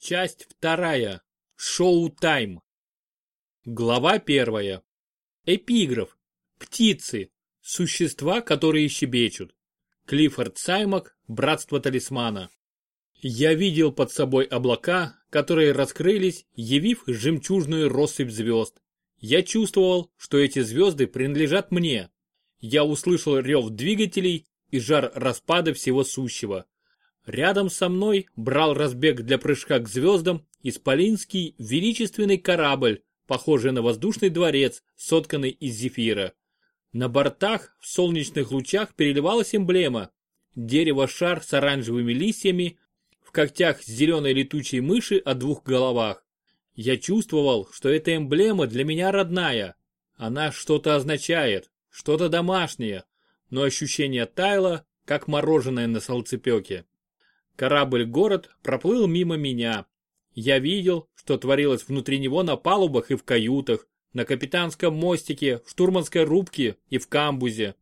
Часть вторая. Шоу-тайм. Глава первая. Эпиграф. Птицы. Существа, которые щебечут. Клиффорд Саймак. Братство талисмана. Я видел под собой облака, которые раскрылись, явив жемчужную россыпь звезд. Я чувствовал, что эти звезды принадлежат мне. Я услышал рев двигателей и жар распада всего сущего. Рядом со мной брал разбег для прыжка к звездам исполинский величественный корабль, похожий на воздушный дворец, сотканный из зефира. На бортах в солнечных лучах переливалась эмблема. Дерево-шар с оранжевыми листьями, в когтях зеленой летучей мыши о двух головах. Я чувствовал, что эта эмблема для меня родная. Она что-то означает, что-то домашнее, но ощущение таяло, как мороженое на солнцепеке. Корабль-город проплыл мимо меня. Я видел, что творилось внутри него на палубах и в каютах, на капитанском мостике, в штурманской рубке и в камбузе.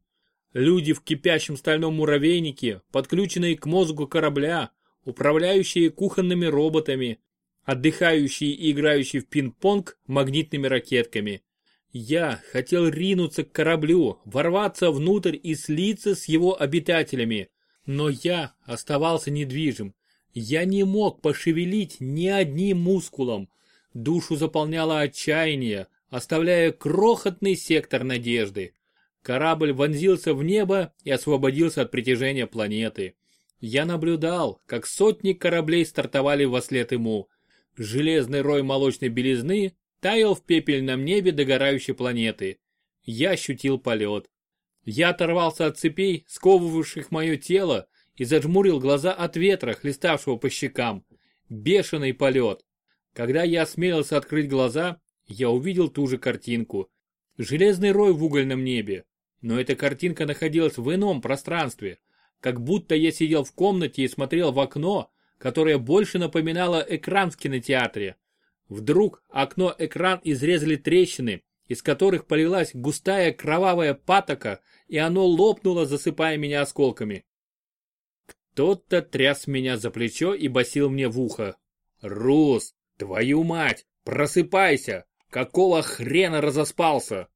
Люди в кипящем стальном муравейнике, подключенные к мозгу корабля, управляющие кухонными роботами, отдыхающие и играющие в пинг-понг магнитными ракетками. Я хотел ринуться к кораблю, ворваться внутрь и слиться с его обитателями, но я оставался недвижим. Я не мог пошевелить ни одним мускулом. Душу заполняло отчаяние, оставляя крохотный сектор надежды. Корабль вонзился в небо и освободился от притяжения планеты. Я наблюдал, как сотни кораблей стартовали во след ему. Железный рой молочной белизны таял в пепельном небе догорающей планеты. Я ощутил полет. Я оторвался от цепей, сковывавших мое тело, и зажмурил глаза от ветра, хлеставшего по щекам. Бешеный полет. Когда я осмелился открыть глаза, я увидел ту же картинку. Железный рой в угольном небе. Но эта картинка находилась в ином пространстве. Как будто я сидел в комнате и смотрел в окно, которое больше напоминало экран в кинотеатре. Вдруг окно-экран изрезали трещины, из которых полилась густая кровавая патока, и оно лопнуло, засыпая меня осколками. Кто-то тряс меня за плечо и басил мне в ухо. «Рус, твою мать, просыпайся! Какого хрена разоспался?»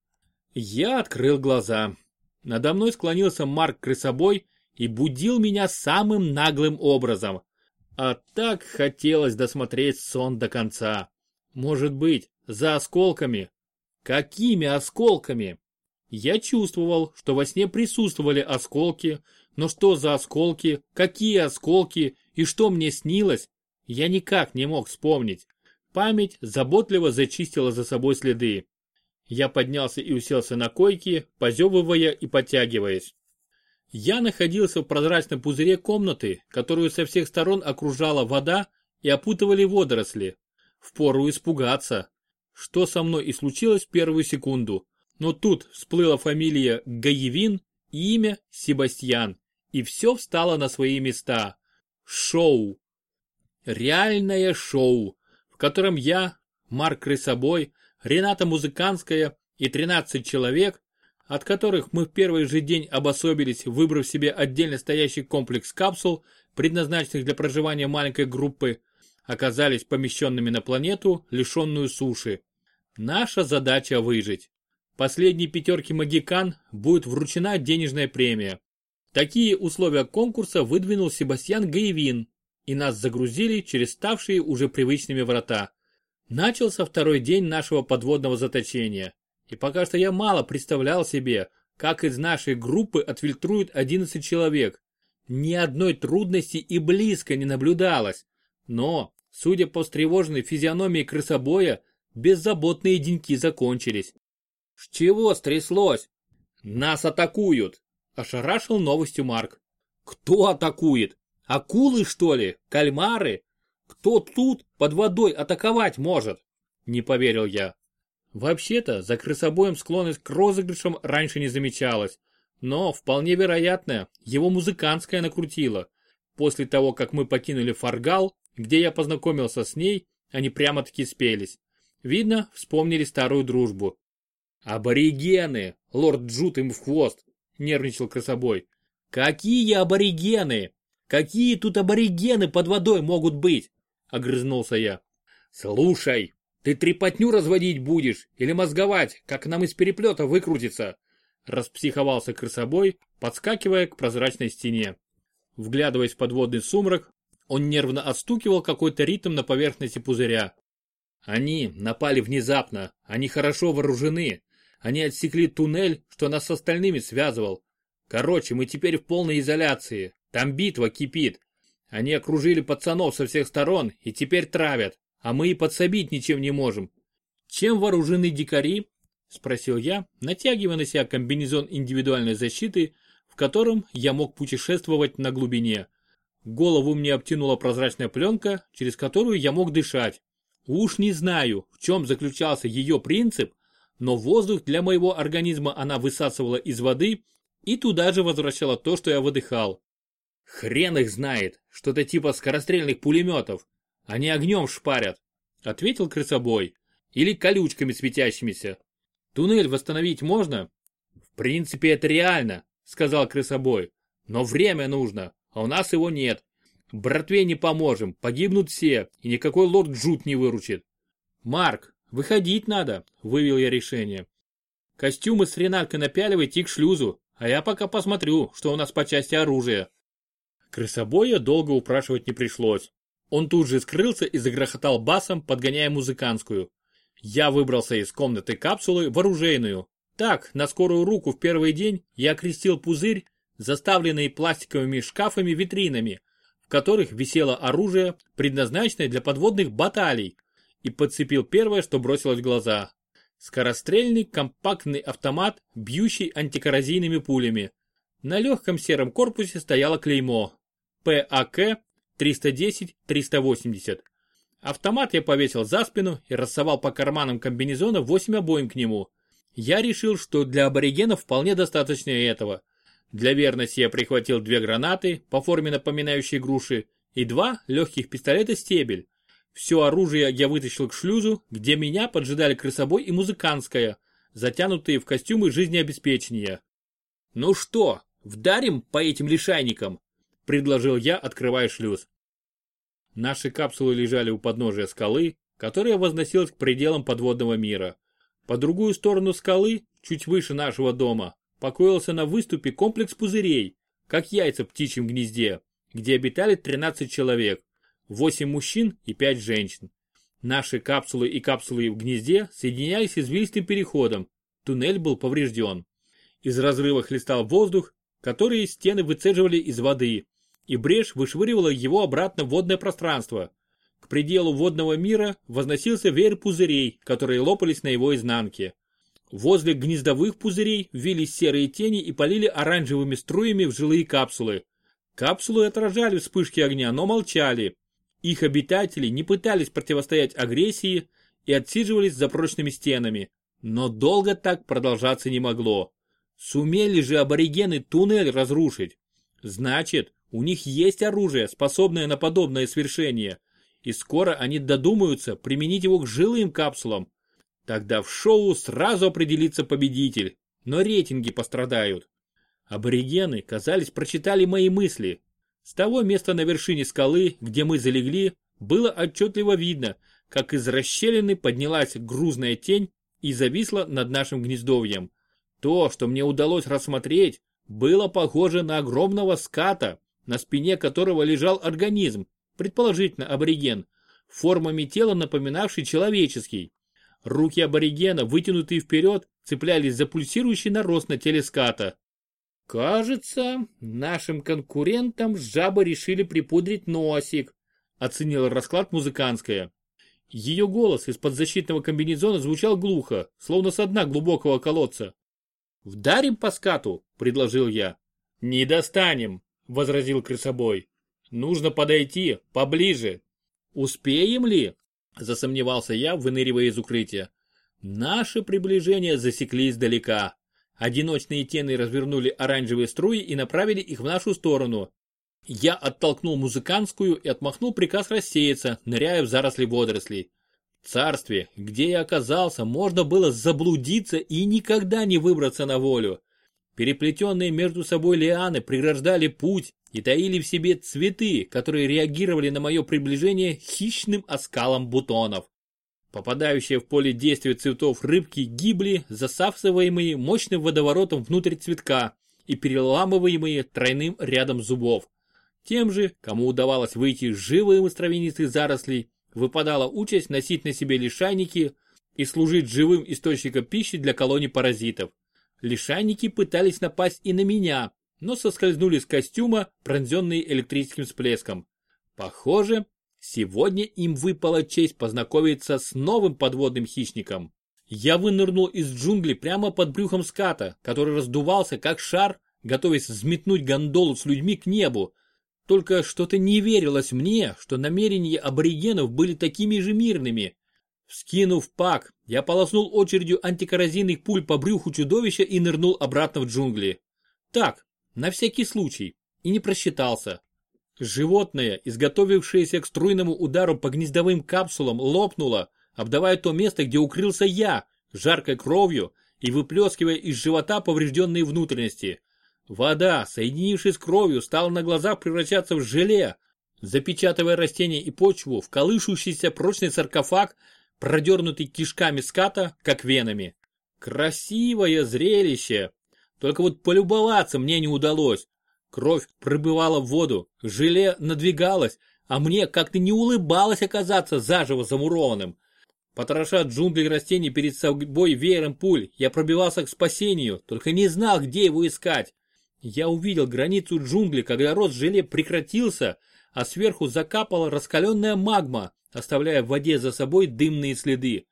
Я открыл глаза. Надо мной склонился Марк Крысобой и будил меня самым наглым образом. А так хотелось досмотреть сон до конца. Может быть, за осколками. Какими осколками? Я чувствовал, что во сне присутствовали осколки, но что за осколки, какие осколки и что мне снилось, я никак не мог вспомнить. Память заботливо зачистила за собой следы. Я поднялся и уселся на койке, позевывая и подтягиваясь. Я находился в прозрачном пузыре комнаты, которую со всех сторон окружала вода и опутывали водоросли. Впору испугаться. Что со мной и случилось в первую секунду. Но тут всплыла фамилия Гаевин имя Себастьян. И все встало на свои места. Шоу. Реальное шоу, в котором я, Марк Крысобой, Рената Музыканская и 13 человек от которых мы в первый же день обособились, выбрав себе отдельно стоящий комплекс капсул, предназначенных для проживания маленькой группы, оказались помещенными на планету, лишенную суши. Наша задача выжить. Последней пятерке магикан будет вручена денежная премия. Такие условия конкурса выдвинул Себастьян Гаевин, и нас загрузили через ставшие уже привычными врата. Начался второй день нашего подводного заточения. И пока что я мало представлял себе, как из нашей группы отфильтруют 11 человек. Ни одной трудности и близко не наблюдалось. Но, судя по встревоженной физиономии крысобоя, беззаботные деньки закончились. «С чего стряслось?» «Нас атакуют!» – ошарашил новостью Марк. «Кто атакует? Акулы, что ли? Кальмары? Кто тут под водой атаковать может?» Не поверил я. Вообще-то, за крысобоем склонность к розыгрышам раньше не замечалась, но, вполне вероятно, его музыкантская накрутила. После того, как мы покинули Фаргал, где я познакомился с ней, они прямо-таки спелись. Видно, вспомнили старую дружбу. «Аборигены!» — лорд Джут им в хвост, — нервничал крысобой. «Какие аборигены? Какие тут аборигены под водой могут быть? огрызнулся я. Слушай, ты трепотню разводить будешь или мозговать, как нам из переплета выкрутиться? Распсиховался крысобой, подскакивая к прозрачной стене. Вглядываясь в подводный сумрак, он нервно отстукивал какой-то ритм на поверхности пузыря. Они напали внезапно, они хорошо вооружены. Они отсекли туннель, что нас с остальными связывал. Короче, мы теперь в полной изоляции. Там битва кипит. Они окружили пацанов со всех сторон и теперь травят, а мы и подсобить ничем не можем. Чем вооружены дикари? Спросил я, натягивая на себя комбинезон индивидуальной защиты, в котором я мог путешествовать на глубине. Голову мне обтянула прозрачная пленка, через которую я мог дышать. Уж не знаю, в чем заключался ее принцип, но воздух для моего организма она высасывала из воды и туда же возвращала то, что я выдыхал. Хрен их знает, что-то типа скорострельных пулеметов. Они огнем шпарят, ответил крысобой. Или колючками светящимися. Туннель восстановить можно? В принципе это реально, сказал крысобой. Но время нужно, а у нас его нет. Братве не поможем, погибнут все, и никакой лорд Джут не выручит. Марк, выходить надо, вывел я решение. Костюмы с Ренаткой напяливайте и к шлюзу, а я пока посмотрю, что у нас по части оружия. Крысобоя долго упрашивать не пришлось. Он тут же скрылся и загрохотал басом, подгоняя музыканскую. Я выбрался из комнаты капсулы в оружейную. Так, на скорую руку в первый день я окрестил пузырь, заставленный пластиковыми шкафами-витринами, которых висело оружие, предназначенное для подводных баталий, и подцепил первое, что бросилось в глаза. Скорострельный компактный автомат, бьющий антикоррозийными пулями. На легком сером корпусе стояло клеймо ПАК 310-380. Автомат я повесил за спину и рассовал по карманам комбинезона 8 обоим к нему. Я решил, что для аборигенов вполне достаточно этого. Для верности я прихватил две гранаты, по форме напоминающие груши, и два легких пистолета «Стебель». Все оружие я вытащил к шлюзу, где меня поджидали крысобой и музыкантская, затянутые в костюмы жизнеобеспечения. «Ну что, вдарим по этим лишайникам?» – предложил я, открывая шлюз. Наши капсулы лежали у подножия скалы, которая возносилась к пределам подводного мира. По другую сторону скалы, чуть выше нашего дома, покоился на выступе комплекс пузырей, как яйца в птичьем гнезде, где обитали 13 человек, 8 мужчин и 5 женщин. Наши капсулы и капсулы в гнезде соединялись извилистым переходом, туннель был поврежден. Из разрыва хлестал воздух, который стены выцеживали из воды, и брешь вышвыривала его обратно в водное пространство. К пределу водного мира возносился веер пузырей, которые лопались на его изнанке. Возле гнездовых пузырей вились серые тени и полили оранжевыми струями в жилые капсулы. Капсулы отражали вспышки огня, но молчали. Их обитатели не пытались противостоять агрессии и отсиживались за прочными стенами. Но долго так продолжаться не могло. Сумели же аборигены туннель разрушить. Значит, у них есть оружие, способное на подобное свершение. И скоро они додумаются применить его к жилым капсулам, Тогда в шоу сразу определится победитель, но рейтинги пострадают. Аборигены, казались, прочитали мои мысли. С того места на вершине скалы, где мы залегли, было отчетливо видно, как из расщелины поднялась грузная тень и зависла над нашим гнездовьем. То, что мне удалось рассмотреть, было похоже на огромного ската, на спине которого лежал организм, предположительно абориген, формами тела напоминавший человеческий. Руки аборигена, вытянутые вперед, цеплялись за пульсирующий нарост на теле ската. «Кажется, нашим конкурентам жабы решили припудрить носик», оценила расклад музыкантская. Ее голос из-под защитного комбинезона звучал глухо, словно со дна глубокого колодца. «Вдарим по скату», — предложил я. «Не достанем», — возразил крысобой. «Нужно подойти поближе». «Успеем ли?» Засомневался я, выныривая из укрытия. Наше приближение засекли издалека. Одиночные тени развернули оранжевые струи и направили их в нашу сторону. Я оттолкнул музыкантскую и отмахнул приказ рассеяться, ныряя в заросли водорослей. В царстве, где я оказался, можно было заблудиться и никогда не выбраться на волю. Переплетенные между собой лианы преграждали путь, и таили в себе цветы, которые реагировали на мое приближение хищным оскалом бутонов. Попадающие в поле действия цветов рыбки гибли, засасываемые мощным водоворотом внутрь цветка и переламываемые тройным рядом зубов. Тем же, кому удавалось выйти живым из травянистых зарослей, выпадала участь носить на себе лишайники и служить живым источником пищи для колоний паразитов. Лишайники пытались напасть и на меня, но соскользнули с костюма, пронзенные электрическим всплеском. Похоже, сегодня им выпала честь познакомиться с новым подводным хищником. Я вынырнул из джунглей прямо под брюхом ската, который раздувался как шар, готовясь взметнуть гондолу с людьми к небу. Только что-то не верилось мне, что намерения аборигенов были такими же мирными. Вскинув пак, я полоснул очередью антикоррозийных пуль по брюху чудовища и нырнул обратно в джунгли. Так, на всякий случай, и не просчитался. Животное, изготовившееся к струйному удару по гнездовым капсулам, лопнуло, обдавая то место, где укрылся я, жаркой кровью и выплескивая из живота поврежденные внутренности. Вода, соединившись с кровью, стала на глазах превращаться в желе, запечатывая растения и почву в колышущийся прочный саркофаг продернутый кишками ската, как венами. Красивое зрелище! Только вот полюбоваться мне не удалось. Кровь пробывала в воду, желе надвигалось, а мне как-то не улыбалось оказаться заживо замурованным. Потроша джунгли растений перед собой веером пуль, я пробивался к спасению, только не знал, где его искать. Я увидел границу джунглей, когда рост желе прекратился, а сверху закапала раскаленная магма, оставляя в воде за собой дымные следы.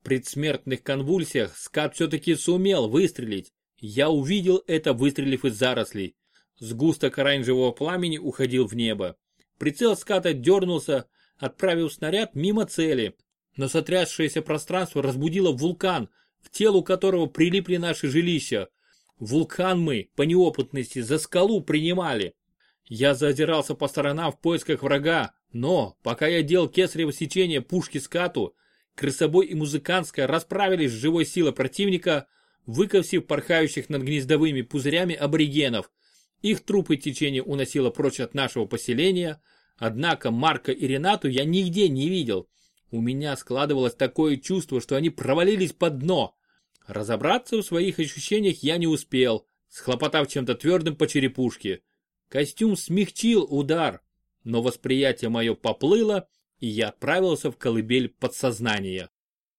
В предсмертных конвульсиях скат все-таки сумел выстрелить. Я увидел это, выстрелив из зарослей. Сгусток оранжевого пламени уходил в небо. Прицел ската дернулся, отправив снаряд мимо цели. Но сотрясшееся пространство разбудило вулкан, к телу которого прилипли наши жилища. Вулкан мы, по неопытности, за скалу принимали. Я зазирался по сторонам в поисках врага, но, пока я делал кесарево сечение пушки скату, крысобой и музыкантская расправились с живой силой противника, выковсив порхающих над гнездовыми пузырями аборигенов. Их трупы течение уносило прочь от нашего поселения, однако Марка и Ренату я нигде не видел. У меня складывалось такое чувство, что они провалились под дно. Разобраться в своих ощущениях я не успел, схлопотав чем-то твердым по черепушке. Костюм смягчил удар, но восприятие мое поплыло, и я отправился в колыбель подсознания.